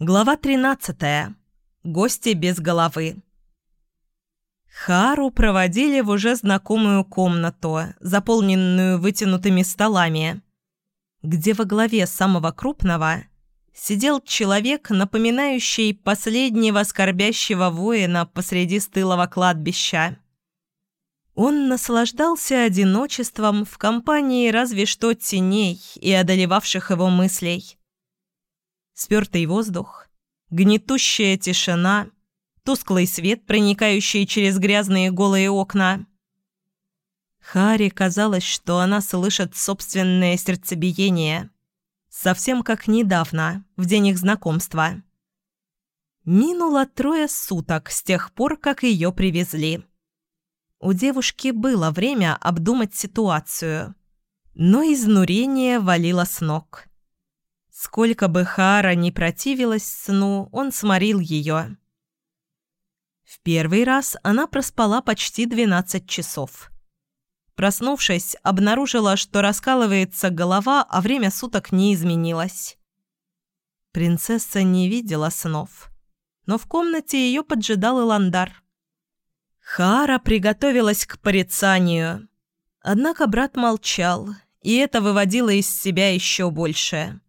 Глава 13. Гости без головы. Хару проводили в уже знакомую комнату, заполненную вытянутыми столами, где во главе самого крупного сидел человек, напоминающий последнего скорбящего воина посреди стылого кладбища. Он наслаждался одиночеством в компании разве что теней и одолевавших его мыслей. Спёртый воздух, гнетущая тишина, тусклый свет, проникающий через грязные голые окна. Харе казалось, что она слышит собственное сердцебиение, совсем как недавно, в день их знакомства. Минуло трое суток с тех пор, как ее привезли. У девушки было время обдумать ситуацию, но изнурение валило с ног. Сколько бы Хара ни противилась сну, он сморил ее. В первый раз она проспала почти 12 часов. Проснувшись, обнаружила, что раскалывается голова, а время суток не изменилось. Принцесса не видела снов, но в комнате ее поджидал Иландар. Хара приготовилась к порицанию. Однако брат молчал, и это выводило из себя еще больше.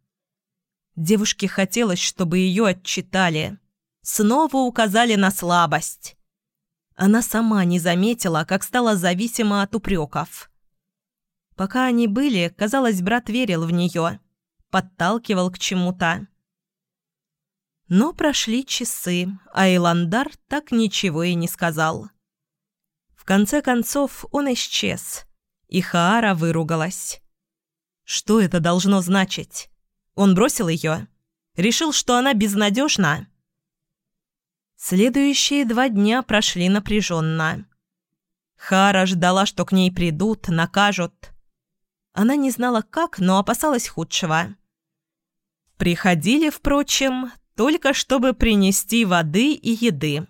Девушке хотелось, чтобы ее отчитали. Снова указали на слабость. Она сама не заметила, как стала зависима от упреков. Пока они были, казалось, брат верил в нее, подталкивал к чему-то. Но прошли часы, а Иландар так ничего и не сказал. В конце концов он исчез, и Хаара выругалась. Что это должно значить? Он бросил ее? Решил, что она безнадежна? Следующие два дня прошли напряженно. Хара ждала, что к ней придут, накажут. Она не знала как, но опасалась худшего. Приходили, впрочем, только чтобы принести воды и еды.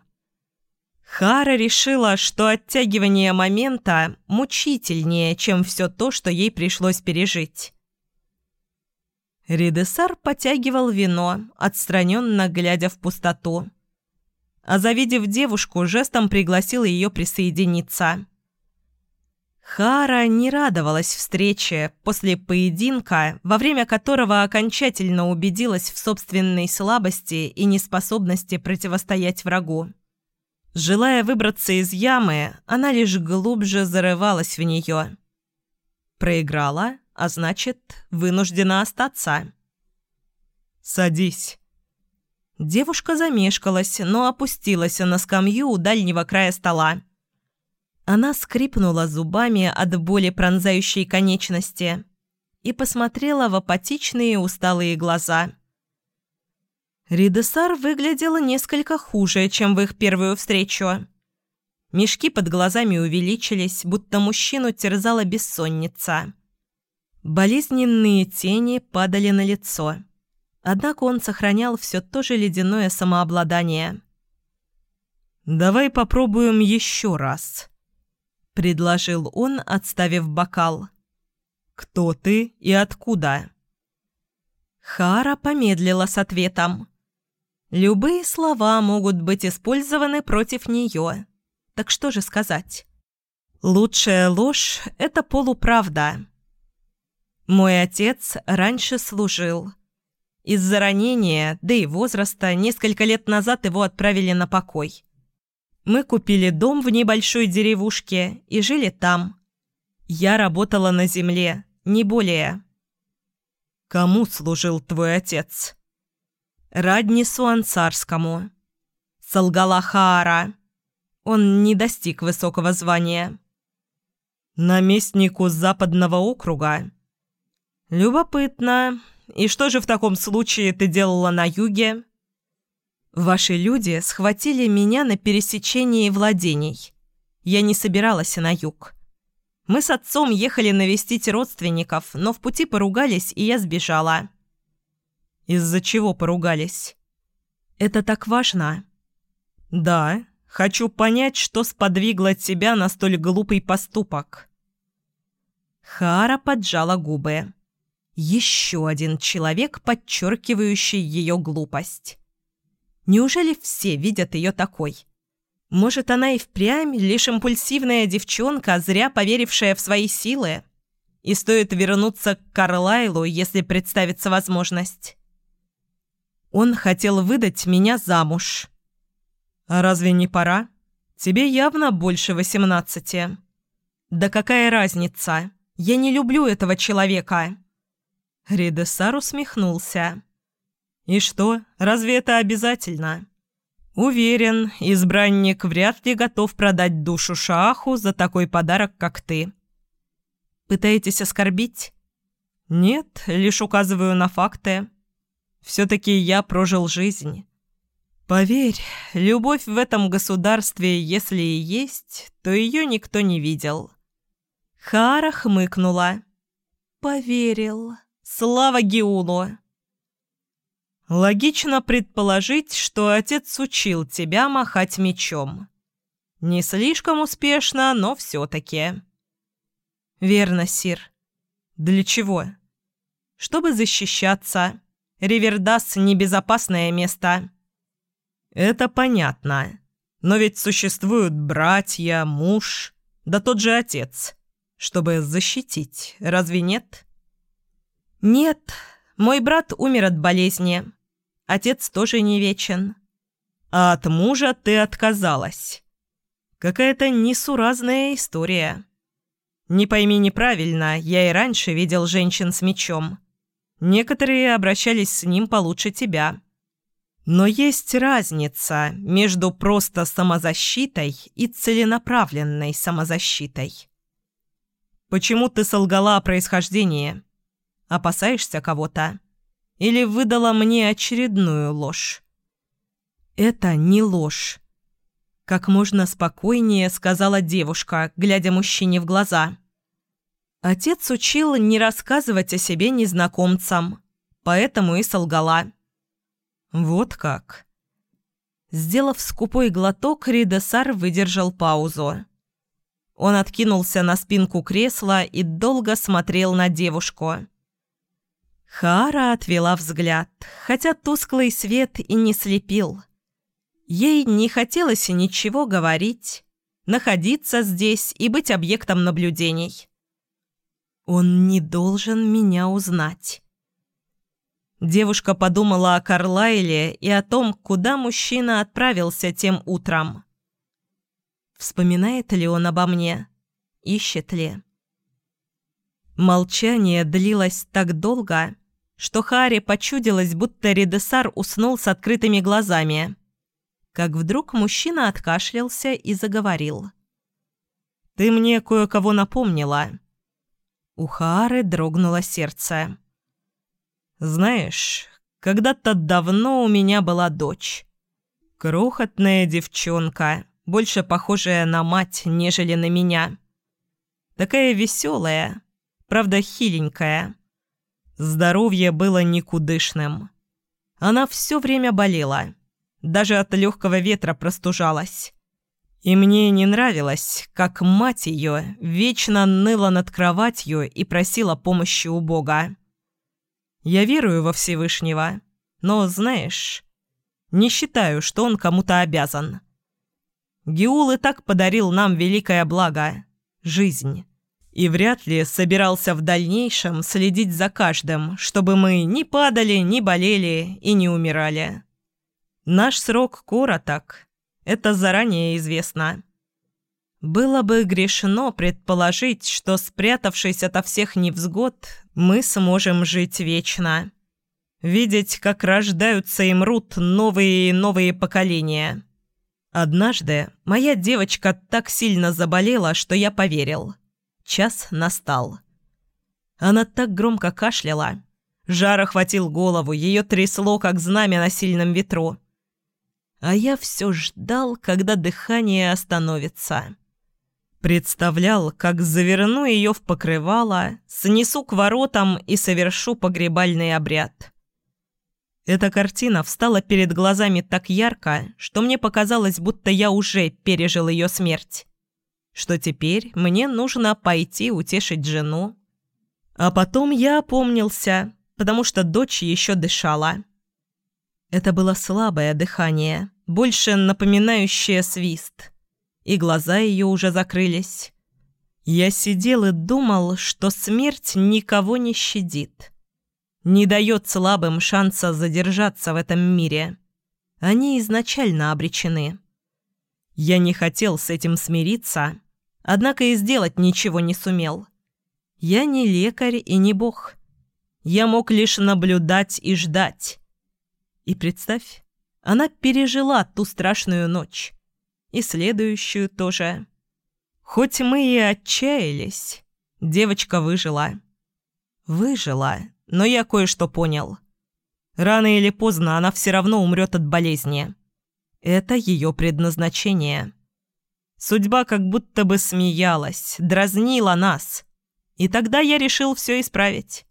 Хара решила, что оттягивание момента мучительнее, чем все то, что ей пришлось пережить. Ридесар потягивал вино, отстраненно глядя в пустоту. А завидев девушку, жестом пригласил ее присоединиться. Хара не радовалась встрече после поединка, во время которого окончательно убедилась в собственной слабости и неспособности противостоять врагу. Желая выбраться из ямы, она лишь глубже зарывалась в нее. Проиграла а значит, вынуждена остаться. «Садись». Девушка замешкалась, но опустилась на скамью у дальнего края стола. Она скрипнула зубами от боли пронзающей конечности и посмотрела в апатичные усталые глаза. Ридесар выглядела несколько хуже, чем в их первую встречу. Мешки под глазами увеличились, будто мужчину терзала бессонница. Болезненные тени падали на лицо. Однако он сохранял все то же ледяное самообладание. «Давай попробуем еще раз», — предложил он, отставив бокал. «Кто ты и откуда?» Хара помедлила с ответом. Любые слова могут быть использованы против нее. Так что же сказать? Лучшая ложь — это полуправда. Мой отец раньше служил. Из-за ранения, да и возраста, несколько лет назад его отправили на покой. Мы купили дом в небольшой деревушке и жили там. Я работала на земле, не более. Кому служил твой отец? Раднису Ансарскому. Солгала Хаара. Он не достиг высокого звания. Наместнику западного округа. «Любопытно. И что же в таком случае ты делала на юге?» «Ваши люди схватили меня на пересечении владений. Я не собиралась на юг. Мы с отцом ехали навестить родственников, но в пути поругались, и я сбежала». «Из-за чего поругались?» «Это так важно». «Да, хочу понять, что сподвигло тебя на столь глупый поступок». Хара поджала губы. Еще один человек, подчеркивающий ее глупость. Неужели все видят ее такой? Может, она и впрямь лишь импульсивная девчонка, зря поверившая в свои силы? И стоит вернуться к Карлайлу, если представится возможность. Он хотел выдать меня замуж. А разве не пора? Тебе явно больше восемнадцати. Да какая разница? Я не люблю этого человека. Ридесар усмехнулся. «И что, разве это обязательно?» «Уверен, избранник вряд ли готов продать душу Шааху за такой подарок, как ты». «Пытаетесь оскорбить?» «Нет, лишь указываю на факты. Все-таки я прожил жизнь. Поверь, любовь в этом государстве, если и есть, то ее никто не видел». Хара хмыкнула. «Поверил. Слава Геулу!» Логично предположить, что отец учил тебя махать мечом. Не слишком успешно, но все-таки. Верно, Сир. Для чего? Чтобы защищаться. Ривердас – небезопасное место. Это понятно. Но ведь существуют братья, муж, да тот же отец. Чтобы защитить, разве нет? Нет, мой брат умер от болезни. Отец тоже не вечен. А от мужа ты отказалась. Какая-то несуразная история. Не пойми неправильно, я и раньше видел женщин с мечом. Некоторые обращались с ним получше тебя. Но есть разница между просто самозащитой и целенаправленной самозащитой. Почему ты солгала о происхождении? Опасаешься кого-то? Или выдала мне очередную ложь? Это не ложь. Как можно спокойнее сказала девушка, глядя мужчине в глаза. Отец учил не рассказывать о себе незнакомцам, поэтому и солгала. Вот как. Сделав скупой глоток, Ридесар выдержал паузу. Он откинулся на спинку кресла и долго смотрел на девушку. Хара отвела взгляд, хотя тусклый свет и не слепил. Ей не хотелось ничего говорить, находиться здесь и быть объектом наблюдений. «Он не должен меня узнать». Девушка подумала о Карлайле и о том, куда мужчина отправился тем утром. Вспоминает ли он обо мне? Ищет ли? Молчание длилось так долго, что Харе почудилось, будто Редесар уснул с открытыми глазами. Как вдруг мужчина откашлялся и заговорил. «Ты мне кое-кого напомнила». У Хары дрогнуло сердце. «Знаешь, когда-то давно у меня была дочь. Крохотная девчонка, больше похожая на мать, нежели на меня. Такая веселая, правда хиленькая. Здоровье было никудышным. Она все время болела. Даже от легкого ветра простужалась. И мне не нравилось, как мать ее вечно ныла над кроватью и просила помощи у Бога. Я верую во Всевышнего, но, знаешь, не считаю, что он кому-то обязан. Геул и так подарил нам великое благо – жизнь и вряд ли собирался в дальнейшем следить за каждым, чтобы мы не падали, не болели и не умирали. Наш срок короток, это заранее известно. Было бы грешно предположить, что, спрятавшись ото всех невзгод, мы сможем жить вечно. Видеть, как рождаются и мрут новые и новые поколения. Однажды моя девочка так сильно заболела, что я поверил. Час настал. Она так громко кашляла. Жар охватил голову, ее трясло, как знамя на сильном ветру. А я все ждал, когда дыхание остановится. Представлял, как заверну ее в покрывало, снесу к воротам и совершу погребальный обряд. Эта картина встала перед глазами так ярко, что мне показалось, будто я уже пережил ее смерть что теперь мне нужно пойти утешить жену. А потом я опомнился, потому что дочь еще дышала. Это было слабое дыхание, больше напоминающее свист. И глаза ее уже закрылись. Я сидел и думал, что смерть никого не щадит. Не дает слабым шанса задержаться в этом мире. Они изначально обречены. Я не хотел с этим смириться, однако и сделать ничего не сумел. Я не лекарь и не бог. Я мог лишь наблюдать и ждать. И представь, она пережила ту страшную ночь. И следующую тоже. Хоть мы и отчаялись, девочка выжила. Выжила, но я кое-что понял. Рано или поздно она все равно умрет от болезни. Это ее предназначение. Судьба как будто бы смеялась, дразнила нас. И тогда я решил все исправить.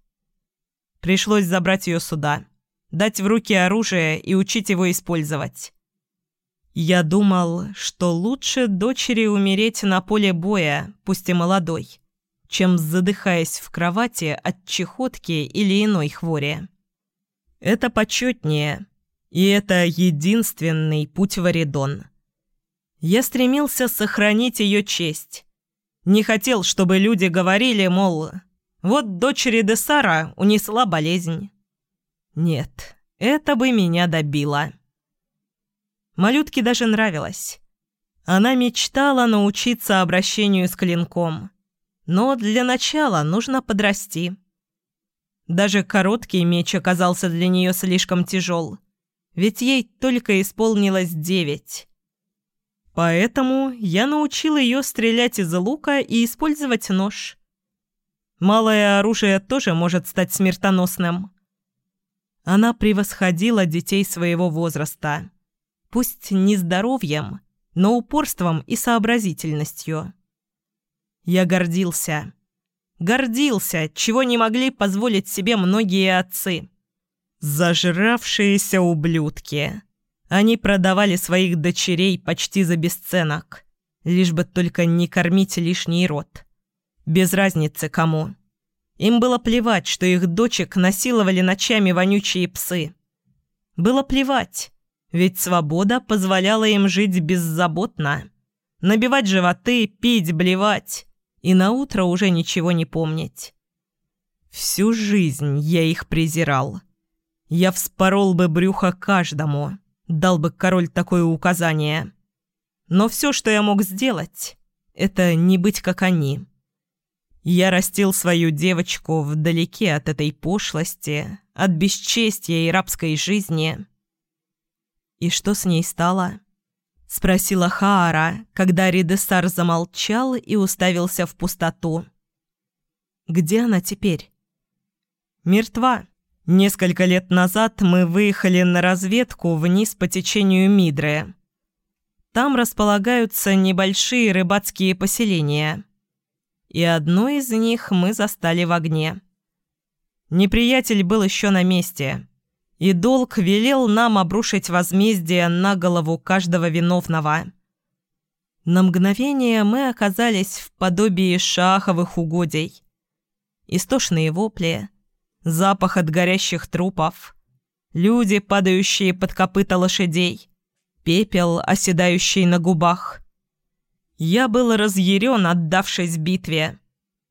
Пришлось забрать ее сюда, дать в руки оружие и учить его использовать. Я думал, что лучше дочери умереть на поле боя, пусть и молодой, чем задыхаясь в кровати от чехотки или иной хвори. Это почетнее, и это единственный путь в Аридон. Я стремился сохранить ее честь. Не хотел, чтобы люди говорили, мол, вот дочери Десара унесла болезнь. Нет, это бы меня добило. Малютке даже нравилось. Она мечтала научиться обращению с клинком. Но для начала нужно подрасти. Даже короткий меч оказался для нее слишком тяжел, ведь ей только исполнилось девять. Поэтому я научил ее стрелять из лука и использовать нож. Малое оружие тоже может стать смертоносным. Она превосходила детей своего возраста. Пусть не здоровьем, но упорством и сообразительностью. Я гордился. Гордился, чего не могли позволить себе многие отцы. Зажравшиеся ублюдки. Они продавали своих дочерей почти за бесценок, лишь бы только не кормить лишний рот. Без разницы кому. Им было плевать, что их дочек насиловали ночами вонючие псы. Было плевать, ведь свобода позволяла им жить беззаботно. Набивать животы, пить, блевать. И на утро уже ничего не помнить. Всю жизнь я их презирал. Я вспорол бы брюхо каждому, дал бы король такое указание. Но все, что я мог сделать, это не быть как они. Я растил свою девочку вдалеке от этой пошлости, от бесчестия и рабской жизни. «И что с ней стало?» — спросила Хаара, когда Ридестар замолчал и уставился в пустоту. «Где она теперь?» «Мертва. Несколько лет назад мы выехали на разведку вниз по течению Мидры. Там располагаются небольшие рыбацкие поселения» и одну из них мы застали в огне. Неприятель был еще на месте, и долг велел нам обрушить возмездие на голову каждого виновного. На мгновение мы оказались в подобии шаховых угодий. Истошные вопли, запах от горящих трупов, люди, падающие под копыта лошадей, пепел, оседающий на губах — я был разъярен, отдавшись битве.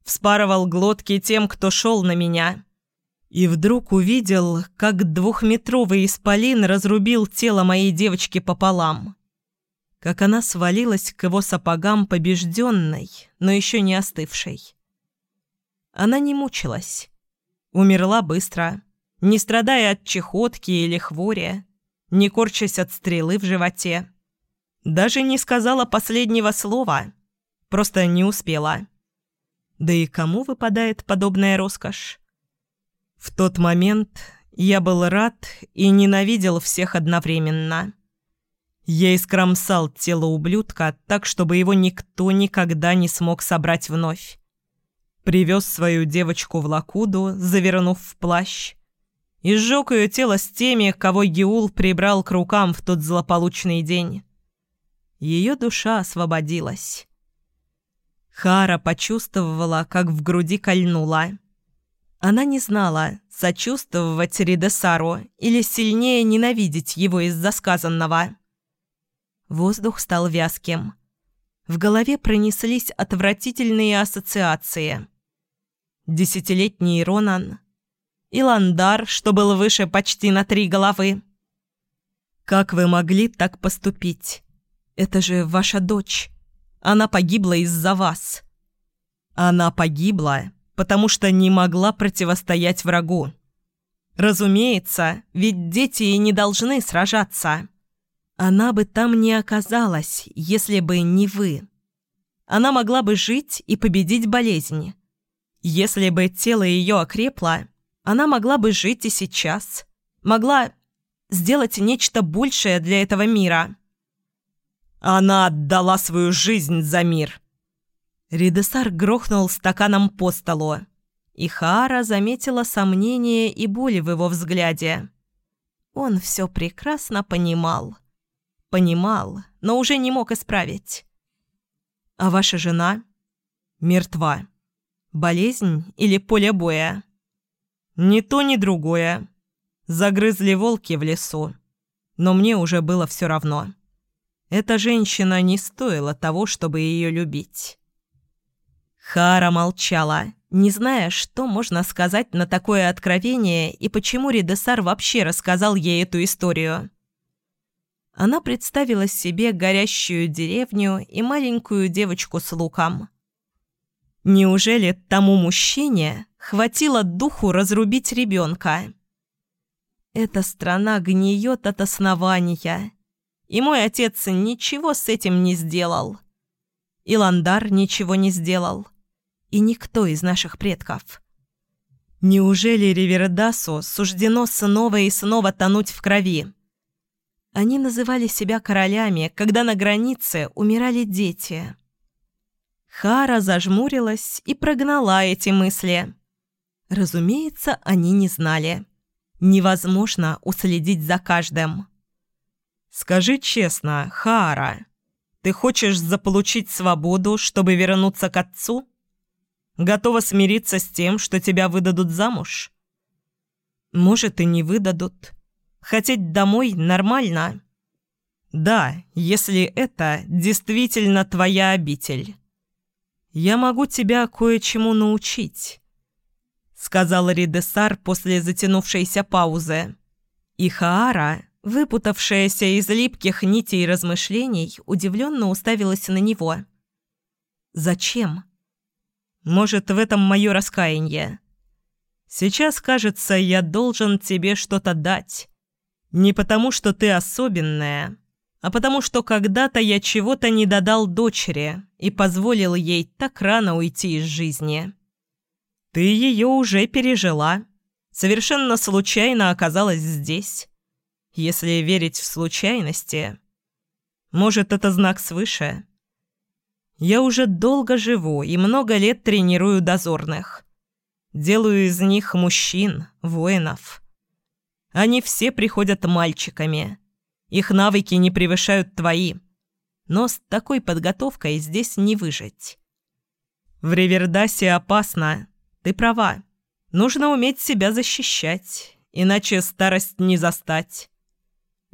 Вспарывал глотки тем, кто шел на меня. И вдруг увидел, как двухметровый исполин разрубил тело моей девочки пополам. Как она свалилась к его сапогам побежденной, но еще не остывшей. Она не мучилась. Умерла быстро, не страдая от чехотки или хвори, не корчась от стрелы в животе. Даже не сказала последнего слова. Просто не успела. Да и кому выпадает подобная роскошь? В тот момент я был рад и ненавидел всех одновременно. Я искромсал тело ублюдка так, чтобы его никто никогда не смог собрать вновь. Привез свою девочку в Лакуду, завернув в плащ, и сжег ее тело с теми, кого Геул прибрал к рукам в тот злополучный день. Ее душа освободилась. Хара почувствовала, как в груди кольнула. Она не знала, сочувствовать Ридесару или сильнее ненавидеть его из-за сказанного. Воздух стал вязким. В голове пронеслись отвратительные ассоциации. Десятилетний Ронан. Иландар, что был выше почти на три головы. «Как вы могли так поступить? Это же ваша дочь. Она погибла из-за вас». «Она погибла, потому что не могла противостоять врагу. Разумеется, ведь дети и не должны сражаться». Она бы там не оказалась, если бы не вы. Она могла бы жить и победить болезнь. Если бы тело ее окрепло, она могла бы жить и сейчас. Могла сделать нечто большее для этого мира. Она отдала свою жизнь за мир. Ридесар грохнул стаканом по столу, и Хаара заметила сомнение и боль в его взгляде. Он все прекрасно понимал. Понимал, но уже не мог исправить. А ваша жена мертва. Болезнь или поле боя? Ни то, ни другое. Загрызли волки в лесу. Но мне уже было все равно. Эта женщина не стоила того, чтобы ее любить. Хара молчала, не зная, что можно сказать на такое откровение и почему Ридесар вообще рассказал ей эту историю она представила себе горящую деревню и маленькую девочку с луком. Неужели тому мужчине хватило духу разрубить ребенка? Эта страна гниет от основания, и мой отец ничего с этим не сделал. Иландар ничего не сделал, и никто из наших предков. Неужели Ривердасу суждено снова и снова тонуть в крови? Они называли себя королями, когда на границе умирали дети. Хара зажмурилась и прогнала эти мысли. Разумеется, они не знали. Невозможно уследить за каждым. «Скажи честно, Хара, ты хочешь заполучить свободу, чтобы вернуться к отцу? Готова смириться с тем, что тебя выдадут замуж?» «Может, и не выдадут. Хотеть домой нормально. Да, если это действительно твоя обитель. Я могу тебя кое-чему научить, сказал Ридесар после затянувшейся паузы. И Хаара, выпутавшаяся из липких нитей размышлений, удивленно уставилась на него. «Зачем?» «Может, в этом мое раскаяние. Сейчас, кажется, я должен тебе что-то дать. Не потому, что ты особенная, а потому, что когда-то я чего-то не додал дочери и позволил ей так рано уйти из жизни. Ты ее уже пережила. Совершенно случайно оказалась здесь. Если верить в случайности. Может, это знак свыше? Я уже долго живу и много лет тренирую дозорных. Делаю из них мужчин, воинов. Они все приходят мальчиками. Их навыки не превышают твои. Но с такой подготовкой здесь не выжить. В Ривердасе опасно. Ты права. Нужно уметь себя защищать, иначе старость не застать.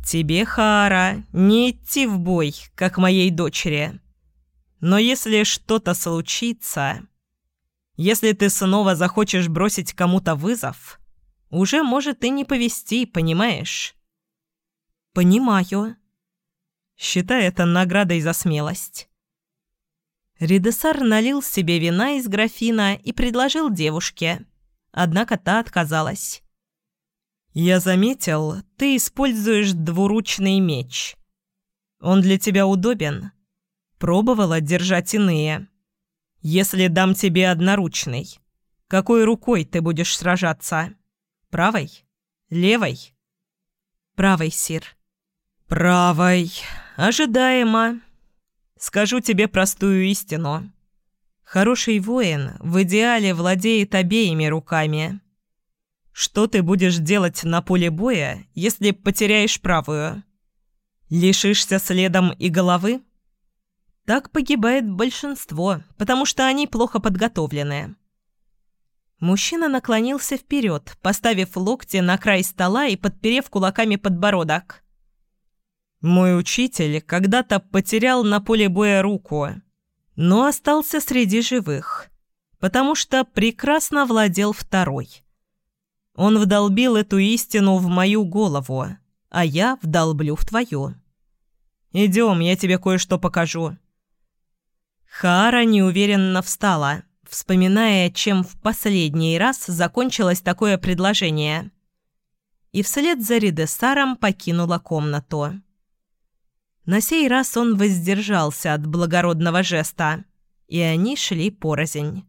Тебе, Хаара, не идти в бой, как моей дочери. Но если что-то случится... Если ты снова захочешь бросить кому-то вызов, уже может и не повести, понимаешь?» «Понимаю». Считай это наградой за смелость. Ридесар налил себе вина из графина и предложил девушке. Однако та отказалась. «Я заметил, ты используешь двуручный меч. Он для тебя удобен. Пробовала держать иные. Если дам тебе одноручный, какой рукой ты будешь сражаться?» Правой? Левой? Правой, сир. Правой. Ожидаемо. Скажу тебе простую истину. Хороший воин в идеале владеет обеими руками. Что ты будешь делать на поле боя, если потеряешь правую? Лишишься следом и головы? Так погибает большинство, потому что они плохо подготовлены. Мужчина наклонился вперед, поставив локти на край стола и подперев кулаками подбородок. «Мой учитель когда-то потерял на поле боя руку, но остался среди живых, потому что прекрасно владел второй. Он вдолбил эту истину в мою голову, а я вдолблю в твою. Идем, я тебе кое-что покажу». Хаара неуверенно встала вспоминая, чем в последний раз закончилось такое предложение. И вслед за Ридесаром покинула комнату. На сей раз он воздержался от благородного жеста, и они шли порознь.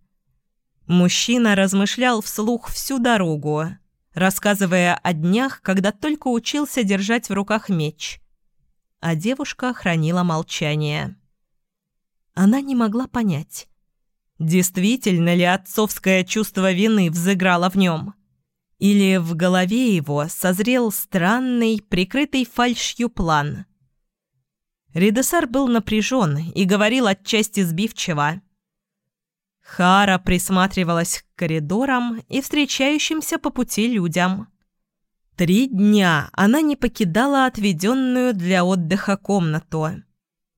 Мужчина размышлял вслух всю дорогу, рассказывая о днях, когда только учился держать в руках меч. А девушка хранила молчание. Она не могла понять, Действительно ли отцовское чувство вины взыграло в нем? Или в голове его созрел странный, прикрытый фальшью план? Ридесар был напряжен и говорил отчасти сбивчиво. Хара присматривалась к коридорам и встречающимся по пути людям. Три дня она не покидала отведенную для отдыха комнату.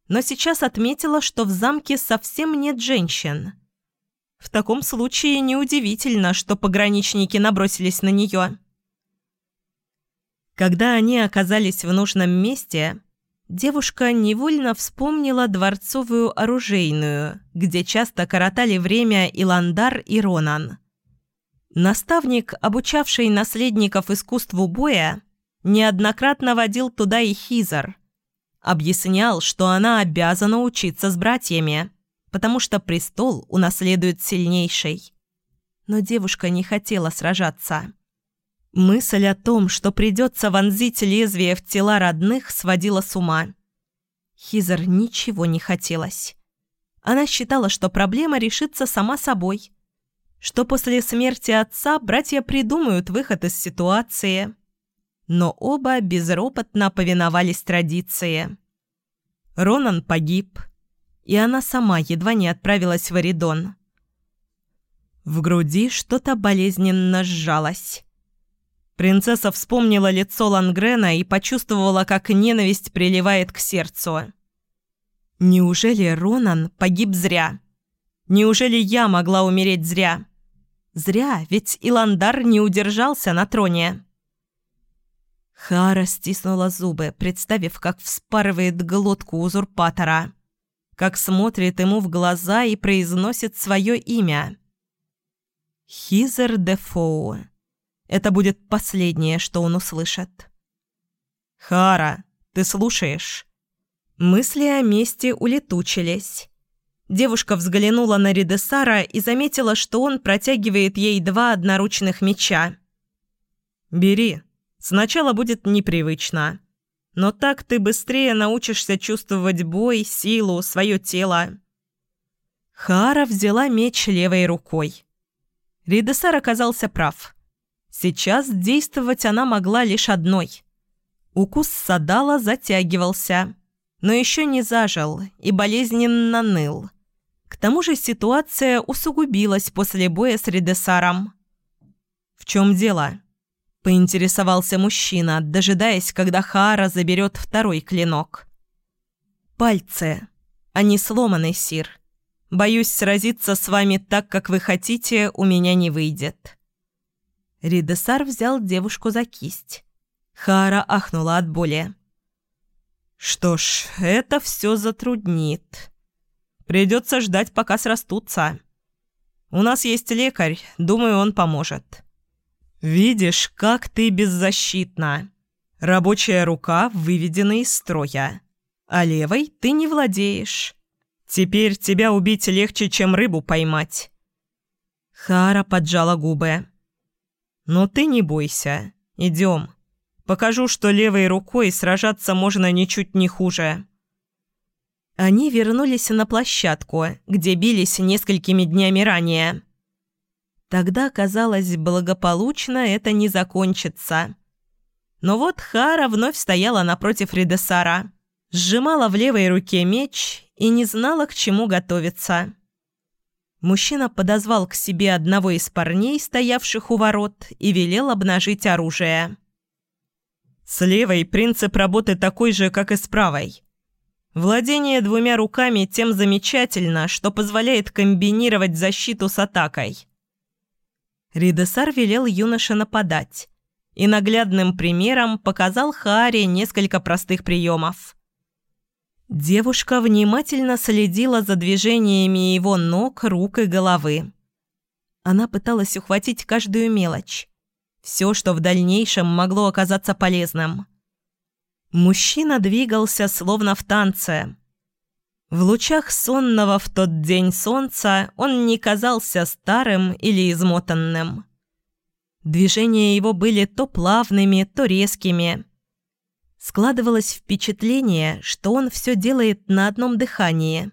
Но сейчас отметила, что в замке совсем нет женщин – в таком случае неудивительно, что пограничники набросились на нее. Когда они оказались в нужном месте, девушка невольно вспомнила дворцовую оружейную, где часто коротали время Иландар и Ронан. Наставник, обучавший наследников искусству боя, неоднократно водил туда и Хизар. Объяснял, что она обязана учиться с братьями – потому что престол унаследует сильнейший. Но девушка не хотела сражаться. Мысль о том, что придется вонзить лезвие в тела родных, сводила с ума. Хизер ничего не хотелось. Она считала, что проблема решится сама собой. Что после смерти отца братья придумают выход из ситуации. Но оба безропотно повиновались традиции. Ронан погиб – и она сама едва не отправилась в Аридон. В груди что-то болезненно сжалось. Принцесса вспомнила лицо Лангрена и почувствовала, как ненависть приливает к сердцу. «Неужели Ронан погиб зря? Неужели я могла умереть зря? Зря, ведь Иландар не удержался на троне». Хара стиснула зубы, представив, как вспарывает глотку узурпатора как смотрит ему в глаза и произносит свое имя. Хизер де Фоу. Это будет последнее, что он услышит. «Хара, ты слушаешь?» Мысли о месте улетучились. Девушка взглянула на Ридесара и заметила, что он протягивает ей два одноручных меча. «Бери. Сначала будет непривычно. Но так ты быстрее научишься чувствовать бой, силу, свое тело. Хара взяла меч левой рукой. Ридесар оказался прав. Сейчас действовать она могла лишь одной. Укус Садала затягивался, но еще не зажил и болезненно ныл. К тому же ситуация усугубилась после боя с Ридесаром. «В чем дело?» поинтересовался мужчина, дожидаясь, когда Хаара заберет второй клинок. «Пальцы. Они сломаны, Сир. Боюсь, сразиться с вами так, как вы хотите, у меня не выйдет». Ридесар взял девушку за кисть. Хаара ахнула от боли. «Что ж, это все затруднит. Придется ждать, пока срастутся. У нас есть лекарь, думаю, он поможет». «Видишь, как ты беззащитна. Рабочая рука выведена из строя, а левой ты не владеешь. Теперь тебя убить легче, чем рыбу поймать». Хара поджала губы. «Но ты не бойся. Идем. Покажу, что левой рукой сражаться можно ничуть не хуже». Они вернулись на площадку, где бились несколькими днями ранее. Тогда, казалось, благополучно это не закончится. Но вот Хара вновь стояла напротив Ридесара, сжимала в левой руке меч и не знала, к чему готовиться. Мужчина подозвал к себе одного из парней, стоявших у ворот, и велел обнажить оружие. С левой принцип работы такой же, как и с правой. Владение двумя руками тем замечательно, что позволяет комбинировать защиту с атакой. Ридесар велел юноше нападать и наглядным примером показал Харе несколько простых приемов. Девушка внимательно следила за движениями его ног, рук и головы. Она пыталась ухватить каждую мелочь. Все, что в дальнейшем могло оказаться полезным. Мужчина двигался словно в танце. В лучах сонного в тот день солнца он не казался старым или измотанным. Движения его были то плавными, то резкими – Складывалось впечатление, что он все делает на одном дыхании,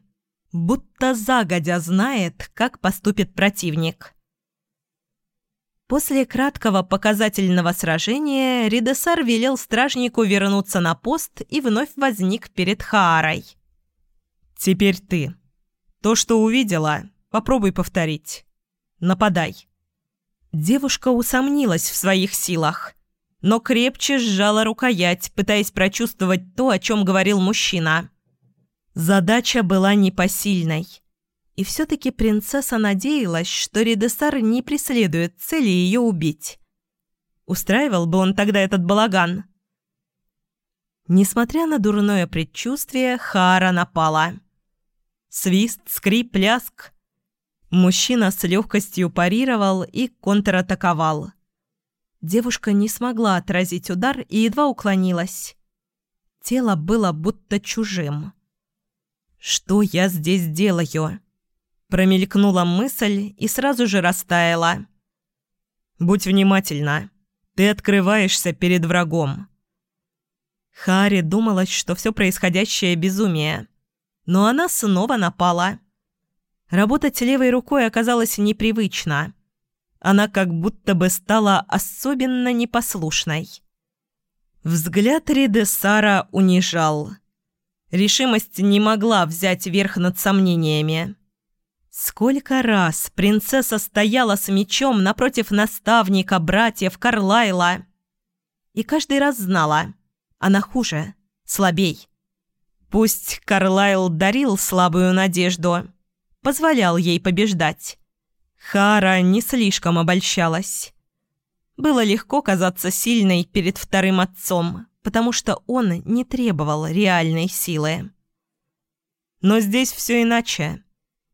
будто загодя знает, как поступит противник. После краткого показательного сражения Ридесар велел стражнику вернуться на пост и вновь возник перед Хаарой. «Теперь ты. То, что увидела, попробуй повторить. Нападай». Девушка усомнилась в своих силах – но крепче сжала рукоять, пытаясь прочувствовать то, о чем говорил мужчина. Задача была непосильной. И все-таки принцесса надеялась, что Ридесар не преследует цели ее убить. Устраивал бы он тогда этот балаган. Несмотря на дурное предчувствие, Хара напала. Свист, скрип, ляск. Мужчина с легкостью парировал и контратаковал. Девушка не смогла отразить удар и едва уклонилась. Тело было будто чужим. «Что я здесь делаю?» Промелькнула мысль и сразу же растаяла. «Будь внимательна. Ты открываешься перед врагом». Хари думалось, что все происходящее – безумие. Но она снова напала. Работать левой рукой оказалось непривычно – она как будто бы стала особенно непослушной. Взгляд Риде Сара унижал. Решимость не могла взять верх над сомнениями. Сколько раз принцесса стояла с мечом напротив наставника братьев Карлайла. И каждый раз знала, она хуже, слабей. Пусть Карлайл дарил слабую надежду, позволял ей побеждать. Хара не слишком обольщалась. Было легко казаться сильной перед вторым отцом, потому что он не требовал реальной силы. Но здесь все иначе.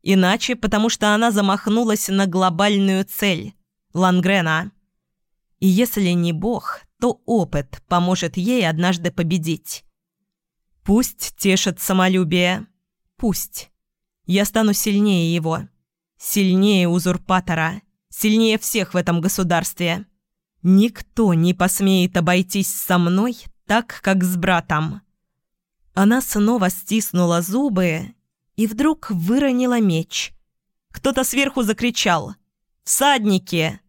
Иначе, потому что она замахнулась на глобальную цель – Лангрена. И если не бог, то опыт поможет ей однажды победить. Пусть тешит самолюбие. Пусть. Я стану сильнее его. Сильнее узурпатора, сильнее всех в этом государстве. Никто не посмеет обойтись со мной так, как с братом. Она снова стиснула зубы и вдруг выронила меч. Кто-то сверху закричал «Всадники!»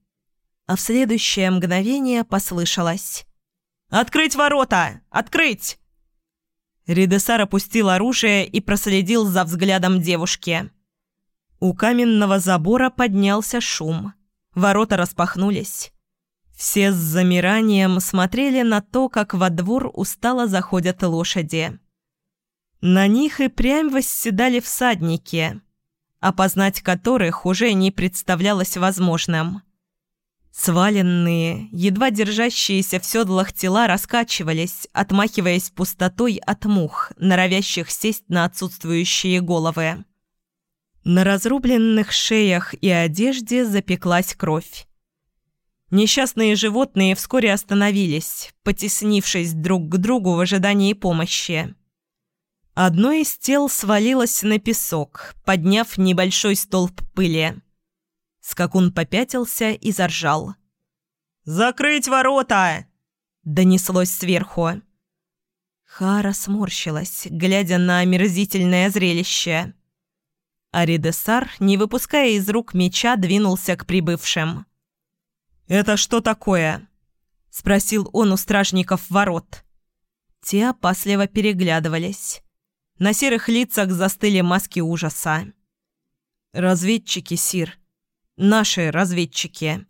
А в следующее мгновение послышалось «Открыть ворота! Открыть!» Ридесар опустил оружие и проследил за взглядом девушки. У каменного забора поднялся шум. Ворота распахнулись. Все с замиранием смотрели на то, как во двор устало заходят лошади. На них и прямь восседали всадники, опознать которых уже не представлялось возможным. Сваленные, едва держащиеся в седлах тела раскачивались, отмахиваясь пустотой от мух, норовящих сесть на отсутствующие головы. На разрубленных шеях и одежде запеклась кровь. Несчастные животные вскоре остановились, потеснившись друг к другу в ожидании помощи. Одно из тел свалилось на песок, подняв небольшой столб пыли. Скакун попятился и заржал. «Закрыть ворота!» – донеслось сверху. Хара сморщилась, глядя на омерзительное зрелище. Аридесар, не выпуская из рук меча, двинулся к прибывшим. «Это что такое?» – спросил он у стражников ворот. Те опасливо переглядывались. На серых лицах застыли маски ужаса. «Разведчики, Сир. Наши разведчики.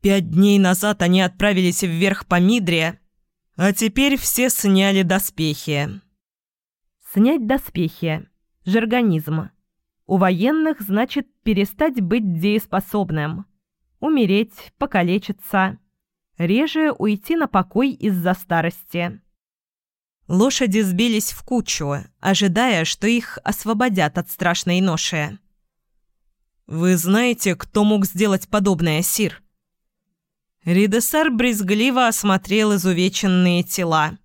Пять дней назад они отправились вверх по Мидре, а теперь все сняли доспехи». Снять доспехи. Жаргонизм. У военных значит перестать быть дееспособным. Умереть, покалечиться. Реже уйти на покой из-за старости. Лошади сбились в кучу, ожидая, что их освободят от страшной ноши. «Вы знаете, кто мог сделать подобное, Сир?» Ридесар брезгливо осмотрел изувеченные тела.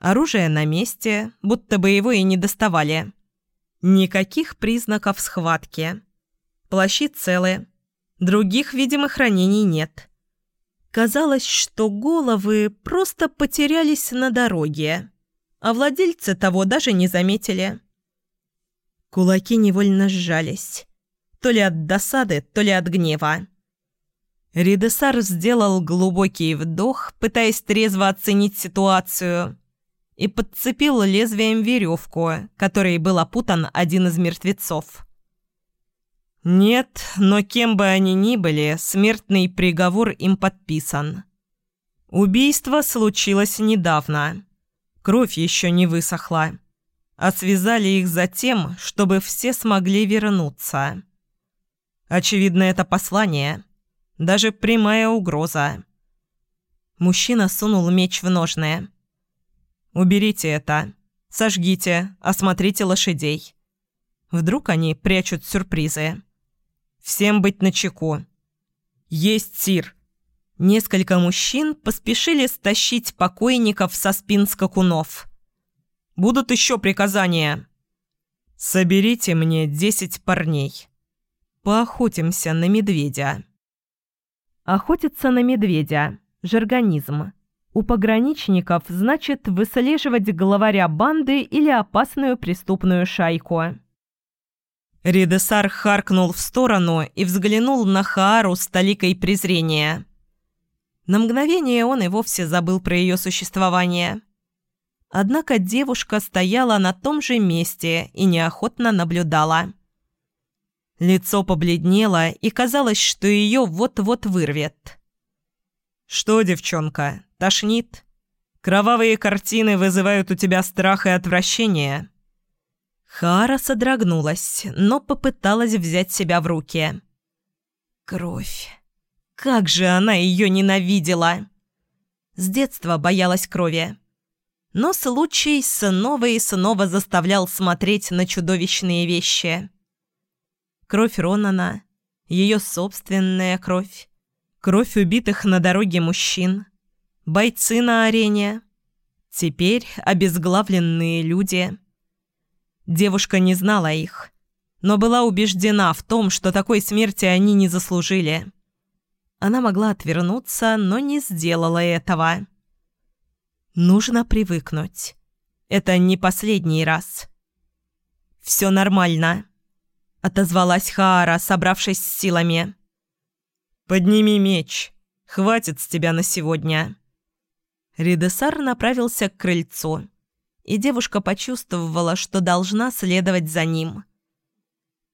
Оружие на месте, будто бы его и не доставали. Никаких признаков схватки. Плащи целы. Других видимых ранений нет. Казалось, что головы просто потерялись на дороге, а владельцы того даже не заметили. Кулаки невольно сжались. То ли от досады, то ли от гнева. Ридесар сделал глубокий вдох, пытаясь трезво оценить ситуацию, и подцепил лезвием веревку, которой был опутан один из мертвецов. Нет, но кем бы они ни были, смертный приговор им подписан. Убийство случилось недавно. Кровь еще не высохла. А связали их за тем, чтобы все смогли вернуться. Очевидно, это послание. Даже прямая угроза. Мужчина сунул меч в ножны. «Уберите это. Сожгите, осмотрите лошадей. Вдруг они прячут сюрпризы». Всем быть начеку. Есть сир. Несколько мужчин поспешили стащить покойников со спин скакунов. Будут еще приказания. Соберите мне десять парней. Поохотимся на медведя. Охотиться на медведя. Жаргонизм. У пограничников значит выслеживать главаря банды или опасную преступную шайку. Ридесар харкнул в сторону и взглянул на Хаару с толикой презрения. На мгновение он и вовсе забыл про ее существование. Однако девушка стояла на том же месте и неохотно наблюдала. Лицо побледнело, и казалось, что ее вот-вот вырвет. «Что, девчонка, тошнит? Кровавые картины вызывают у тебя страх и отвращение?» Хара содрогнулась, но попыталась взять себя в руки. Кровь. Как же она ее ненавидела! С детства боялась крови. Но случай снова и снова заставлял смотреть на чудовищные вещи. Кровь Ронана, ее собственная кровь, кровь убитых на дороге мужчин, бойцы на арене, теперь обезглавленные люди — Девушка не знала их, но была убеждена в том, что такой смерти они не заслужили. Она могла отвернуться, но не сделала этого. Нужно привыкнуть. Это не последний раз. «Все нормально», — отозвалась Хаара, собравшись с силами. «Подними меч. Хватит с тебя на сегодня». Ридесар направился к крыльцу и девушка почувствовала, что должна следовать за ним.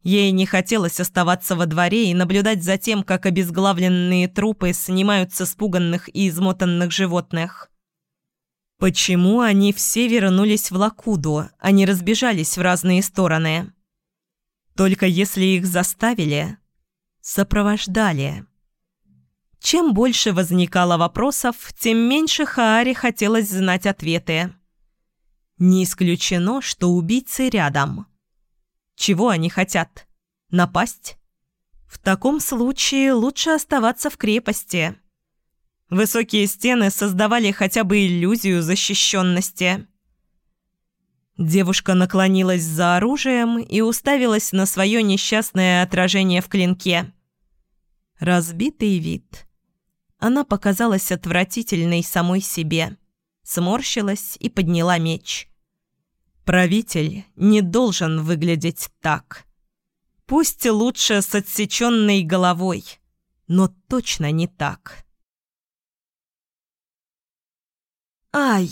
Ей не хотелось оставаться во дворе и наблюдать за тем, как обезглавленные трупы снимаются с пуганных и измотанных животных. Почему они все вернулись в Лакуду, а не разбежались в разные стороны? Только если их заставили, сопровождали. Чем больше возникало вопросов, тем меньше Хааре хотелось знать ответы. Не исключено, что убийцы рядом. Чего они хотят? Напасть? В таком случае лучше оставаться в крепости. Высокие стены создавали хотя бы иллюзию защищенности. Девушка наклонилась за оружием и уставилась на свое несчастное отражение в клинке. Разбитый вид. Она показалась отвратительной самой себе сморщилась и подняла меч. «Правитель не должен выглядеть так. Пусть лучше с отсеченной головой, но точно не так». «Ай!»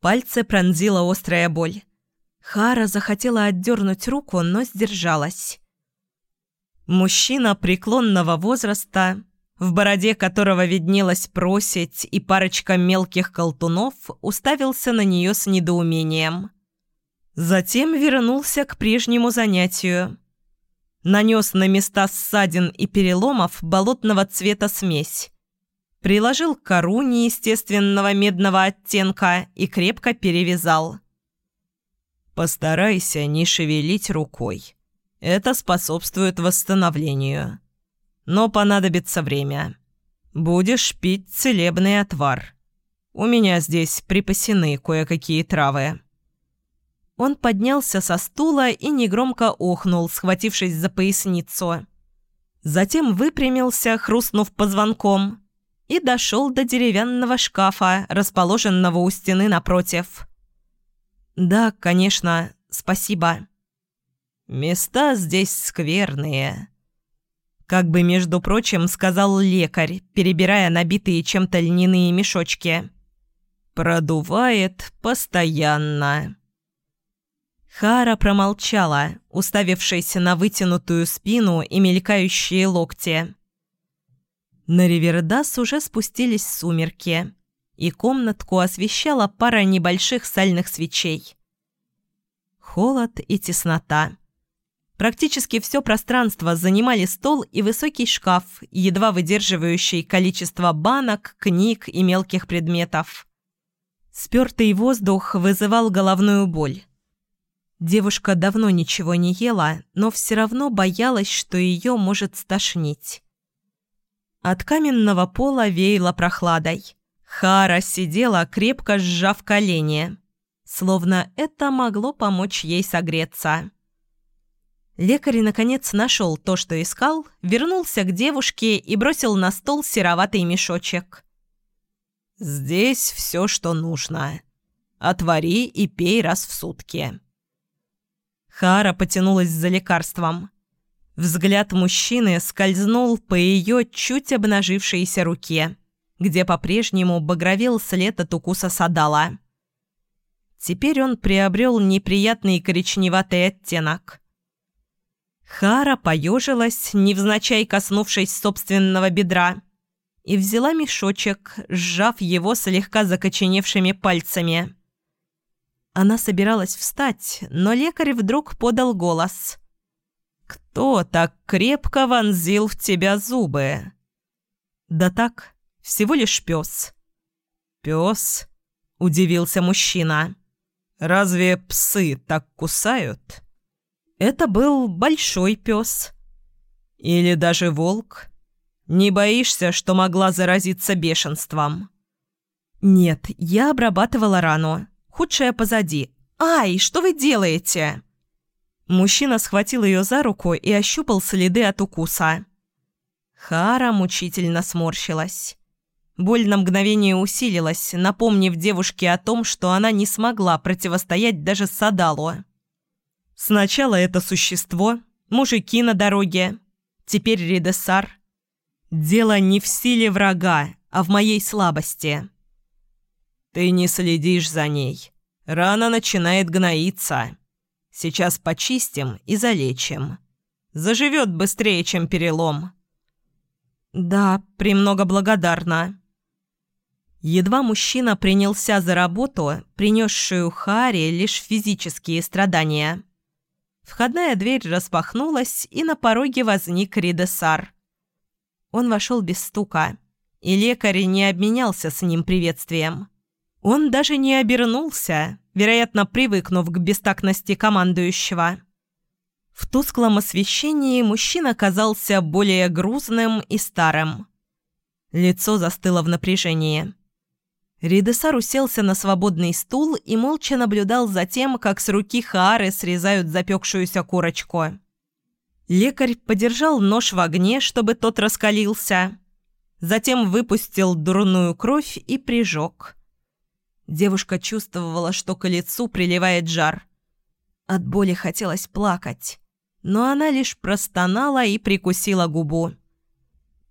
Пальцы пронзила острая боль. Хара захотела отдернуть руку, но сдержалась. Мужчина преклонного возраста, в бороде которого виднелась просить и парочка мелких колтунов, уставился на нее с недоумением. Затем вернулся к прежнему занятию. Нанес на места ссадин и переломов болотного цвета смесь. Приложил кору неестественного медного оттенка и крепко перевязал. «Постарайся не шевелить рукой. Это способствует восстановлению. Но понадобится время. Будешь пить целебный отвар. У меня здесь припасены кое-какие травы». Он поднялся со стула и негромко охнул, схватившись за поясницу. Затем выпрямился, хрустнув позвонком, и дошел до деревянного шкафа, расположенного у стены напротив. «Да, конечно, спасибо». «Места здесь скверные», — как бы, между прочим, сказал лекарь, перебирая набитые чем-то льняные мешочки. «Продувает постоянно». Хара промолчала, уставившись на вытянутую спину и мелькающие локти. На Ривердас уже спустились сумерки, и комнатку освещала пара небольших сальных свечей. Холод и теснота. Практически все пространство занимали стол и высокий шкаф, едва выдерживающий количество банок, книг и мелких предметов. Спертый воздух вызывал головную боль. Девушка давно ничего не ела, но все равно боялась, что ее может стошнить. От каменного пола веяло прохладой. Хара сидела, крепко сжав колени, словно это могло помочь ей согреться. Лекарь, наконец, нашел то, что искал, вернулся к девушке и бросил на стол сероватый мешочек. «Здесь все, что нужно. Отвори и пей раз в сутки». Хара потянулась за лекарством. Взгляд мужчины скользнул по ее чуть обнажившейся руке, где по-прежнему багровел след от укуса садала. Теперь он приобрел неприятный коричневатый оттенок. Хара поежилась, невзначай коснувшись собственного бедра, и взяла мешочек, сжав его слегка закоченевшими пальцами. Она собиралась встать, но лекарь вдруг подал голос. «Кто так крепко вонзил в тебя зубы?» «Да так, всего лишь пес». «Пес?» – удивился мужчина. «Разве псы так кусают?» «Это был большой пес». «Или даже волк?» «Не боишься, что могла заразиться бешенством?» «Нет, я обрабатывала рану. Худшее позади. «Ай, что вы делаете?» Мужчина схватил ее за руку и ощупал следы от укуса. Хара мучительно сморщилась. Боль на мгновение усилилась, напомнив девушке о том, что она не смогла противостоять даже Садалу. Сначала это существо, мужики на дороге, теперь Ридесар. Дело не в силе врага, а в моей слабости. «Ты не следишь за ней. Рана начинает гноиться. Сейчас почистим и залечим. Заживет быстрее, чем перелом». «Да, премного благодарна». Едва мужчина принялся за работу, принесшую Харе лишь физические страдания. Входная дверь распахнулась, и на пороге возник Ридесар. Он вошел без стука, и лекарь не обменялся с ним приветствием. Он даже не обернулся, вероятно, привыкнув к бестактности командующего. В тусклом освещении мужчина казался более грузным и старым. Лицо застыло в напряжении. Ридесар уселся на свободный стул и молча наблюдал за тем, как с руки Хаары срезают запекшуюся курочку. Лекарь подержал нож в огне, чтобы тот раскалился. Затем выпустил дурную кровь и прижег. Девушка чувствовала, что к лицу приливает жар. От боли хотелось плакать, но она лишь простонала и прикусила губу.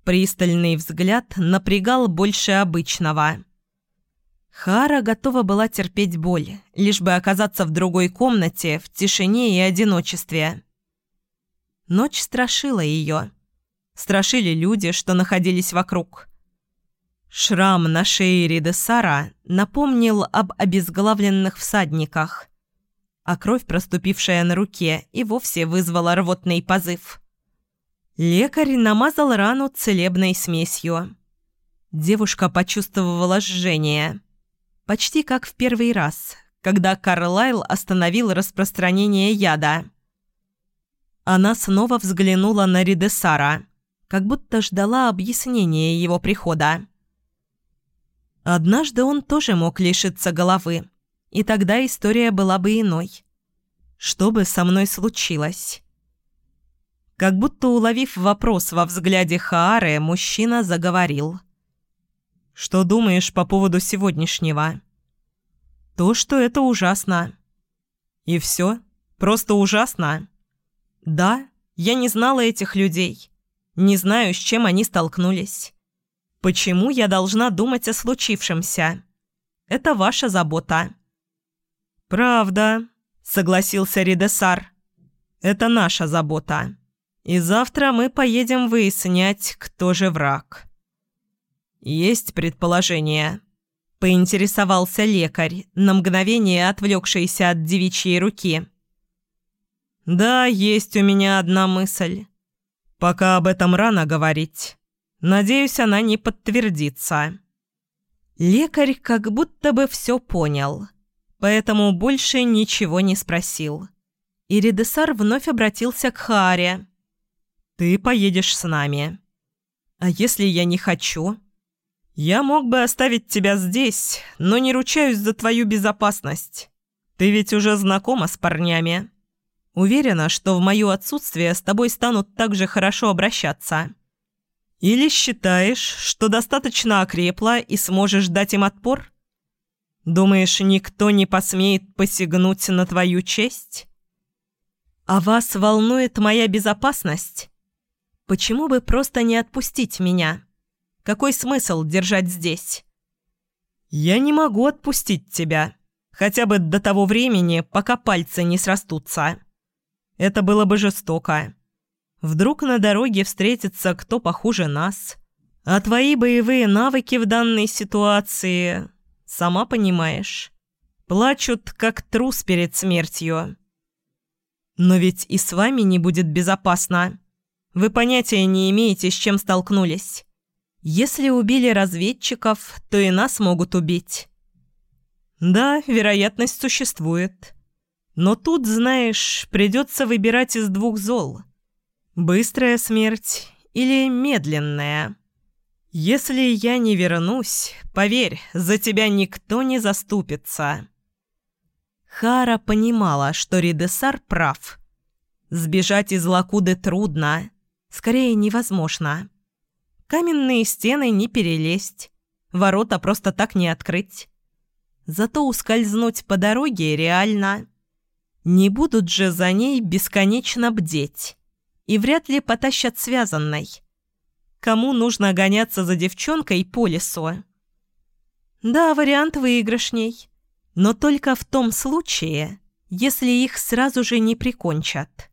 Пристальный взгляд напрягал больше обычного. Хара готова была терпеть боль, лишь бы оказаться в другой комнате, в тишине и одиночестве. Ночь страшила ее. Страшили люди, что находились вокруг. Шрам на шее Ридесара напомнил об обезглавленных всадниках, а кровь, проступившая на руке, и вовсе вызвала рвотный позыв. Лекарь намазал рану целебной смесью. Девушка почувствовала жжение. Почти как в первый раз, когда Карлайл остановил распространение яда. Она снова взглянула на Ридесара, как будто ждала объяснения его прихода. Однажды он тоже мог лишиться головы, и тогда история была бы иной. Что бы со мной случилось? Как будто уловив вопрос во взгляде Хаары, мужчина заговорил. «Что думаешь по поводу сегодняшнего?» «То, что это ужасно». «И все? Просто ужасно?» «Да, я не знала этих людей. Не знаю, с чем они столкнулись. Почему я должна думать о случившемся? Это ваша забота». «Правда», — согласился Ридесар. «Это наша забота». И завтра мы поедем выяснять, кто же враг. Есть предположение. Поинтересовался лекарь, на мгновение отвлекшийся от девичьей руки. Да, есть у меня одна мысль. Пока об этом рано говорить. Надеюсь, она не подтвердится. Лекарь как будто бы все понял, поэтому больше ничего не спросил. И Редесар вновь обратился к Харе. Ты поедешь с нами. А если я не хочу? Я мог бы оставить тебя здесь, но не ручаюсь за твою безопасность. Ты ведь уже знакома с парнями. Уверена, что в моё отсутствие с тобой станут так же хорошо обращаться. Или считаешь, что достаточно окрепла и сможешь дать им отпор? Думаешь, никто не посмеет посягнуть на твою честь? А вас волнует моя безопасность? Почему бы просто не отпустить меня? Какой смысл держать здесь? Я не могу отпустить тебя. Хотя бы до того времени, пока пальцы не срастутся. Это было бы жестоко. Вдруг на дороге встретится кто похуже нас. А твои боевые навыки в данной ситуации, сама понимаешь, плачут как трус перед смертью. Но ведь и с вами не будет безопасно. Вы понятия не имеете, с чем столкнулись. Если убили разведчиков, то и нас могут убить. Да, вероятность существует. Но тут, знаешь, придется выбирать из двух зол. Быстрая смерть или медленная. Если я не вернусь, поверь, за тебя никто не заступится. Хара понимала, что Ридесар прав. Сбежать из Лакуды трудно, Скорее, невозможно. Каменные стены не перелезть, ворота просто так не открыть. Зато ускользнуть по дороге реально. Не будут же за ней бесконечно бдеть. И вряд ли потащат связанной. Кому нужно гоняться за девчонкой по лесу? Да, вариант выигрышней. Но только в том случае, если их сразу же не прикончат.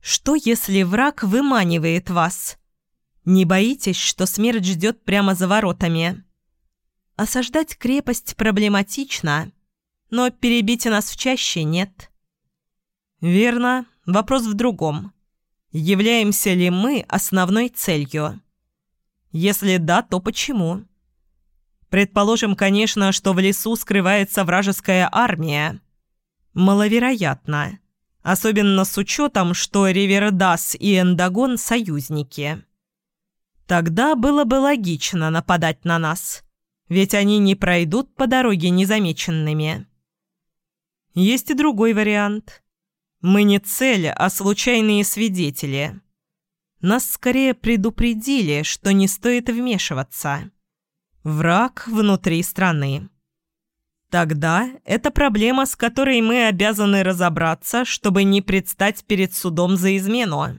Что, если враг выманивает вас? Не боитесь, что смерть ждет прямо за воротами? Осаждать крепость проблематично, но перебить нас в чаще нет. Верно, вопрос в другом. Являемся ли мы основной целью? Если да, то почему? Предположим, конечно, что в лесу скрывается вражеская армия. Маловероятно. Особенно с учетом, что Ривердас и Эндагон – союзники. Тогда было бы логично нападать на нас, ведь они не пройдут по дороге незамеченными. Есть и другой вариант. Мы не цель, а случайные свидетели. Нас скорее предупредили, что не стоит вмешиваться. Враг внутри страны. Тогда это проблема, с которой мы обязаны разобраться, чтобы не предстать перед судом за измену.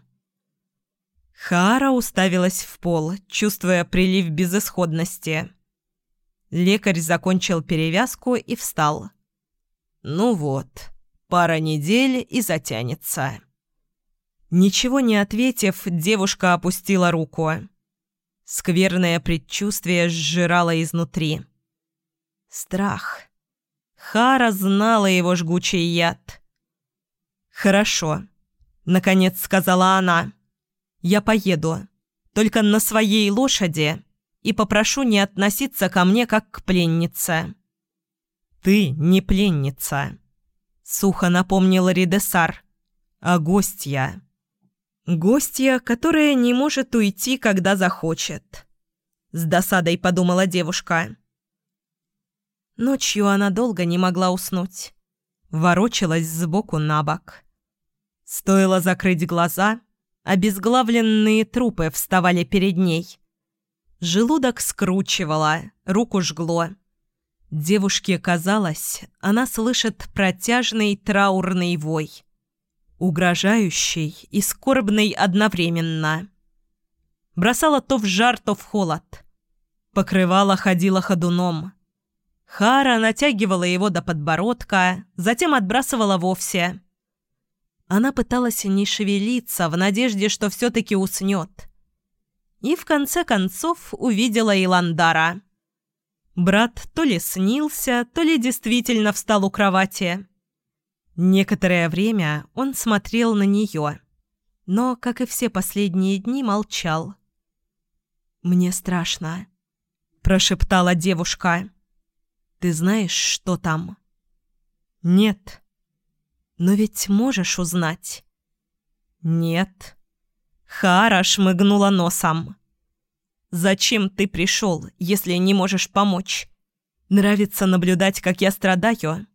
Хара уставилась в пол, чувствуя прилив безысходности. Лекарь закончил перевязку и встал. «Ну вот, пара недель и затянется». Ничего не ответив, девушка опустила руку. Скверное предчувствие сжирало изнутри. Страх. Хара знала его жгучий яд. «Хорошо», — наконец сказала она. «Я поеду, только на своей лошади, и попрошу не относиться ко мне как к пленнице». «Ты не пленница», — сухо напомнил Ридесар, — «а гостья». «Гостья, которая не может уйти, когда захочет», — с досадой подумала девушка. Ночью она долго не могла уснуть. Ворочалась сбоку на бок. Стоило закрыть глаза, обезглавленные трупы вставали перед ней. Желудок скручивало, руку жгло. Девушке казалось, она слышит протяжный траурный вой. Угрожающий и скорбный одновременно. Бросала то в жар, то в холод. Покрывала ходила ходуном. Хара натягивала его до подбородка, затем отбрасывала вовсе. Она пыталась не шевелиться в надежде, что все-таки уснет. И в конце концов увидела Иландара. Брат то ли снился, то ли действительно встал у кровати. Некоторое время он смотрел на нее, но, как и все последние дни, молчал. «Мне страшно», – прошептала девушка. Ты знаешь, что там?» «Нет». «Но ведь можешь узнать?» «Нет». Хара шмыгнула носом. «Зачем ты пришел, если не можешь помочь? Нравится наблюдать, как я страдаю?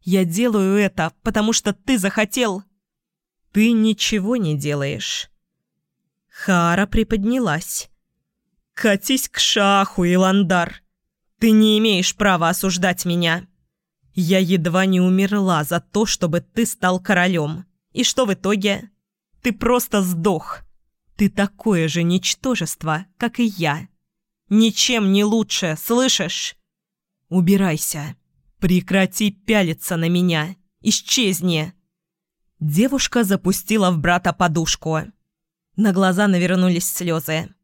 Я делаю это, потому что ты захотел...» «Ты ничего не делаешь». Хара приподнялась. «Катись к шаху, Иландар. Ты не имеешь права осуждать меня. Я едва не умерла за то, чтобы ты стал королем. И что в итоге? Ты просто сдох. Ты такое же ничтожество, как и я. Ничем не лучше, слышишь? Убирайся. Прекрати пялиться на меня. Исчезни. Девушка запустила в брата подушку. На глаза навернулись слезы.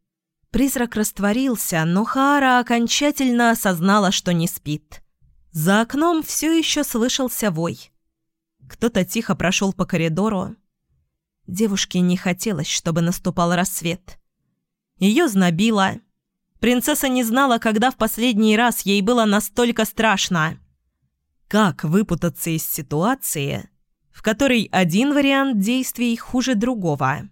Призрак растворился, но Хаара окончательно осознала, что не спит. За окном все еще слышался вой. Кто-то тихо прошел по коридору. Девушке не хотелось, чтобы наступал рассвет. Ее знобило. Принцесса не знала, когда в последний раз ей было настолько страшно. Как выпутаться из ситуации, в которой один вариант действий хуже другого –